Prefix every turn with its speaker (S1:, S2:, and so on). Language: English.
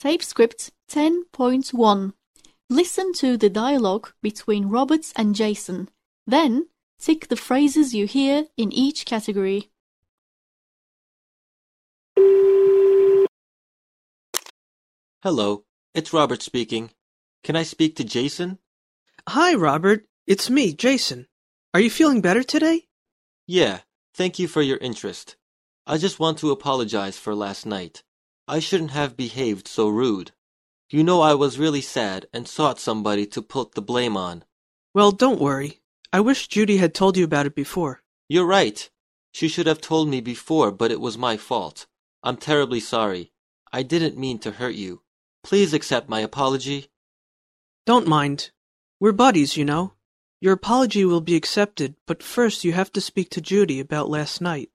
S1: Tape script 10.1. Listen to the dialogue between Robert and Jason. Then, tick the phrases you hear in each category.
S2: Hello, it's Robert speaking. Can I speak to Jason?
S3: Hi, Robert. It's me, Jason. Are you feeling better today?
S2: Yeah, thank you for your interest. I just want to apologize for last night. I shouldn't have behaved so rude. You know I was really sad and sought somebody to put the blame on.
S3: Well, don't worry. I wish Judy had told you about it before.
S2: You're right. She should have told me before, but it was my fault. I'm terribly sorry. I didn't mean to hurt you. Please accept my apology.
S3: Don't mind. We're buddies, you know. Your apology will be accepted, but first you have to speak to Judy about last night.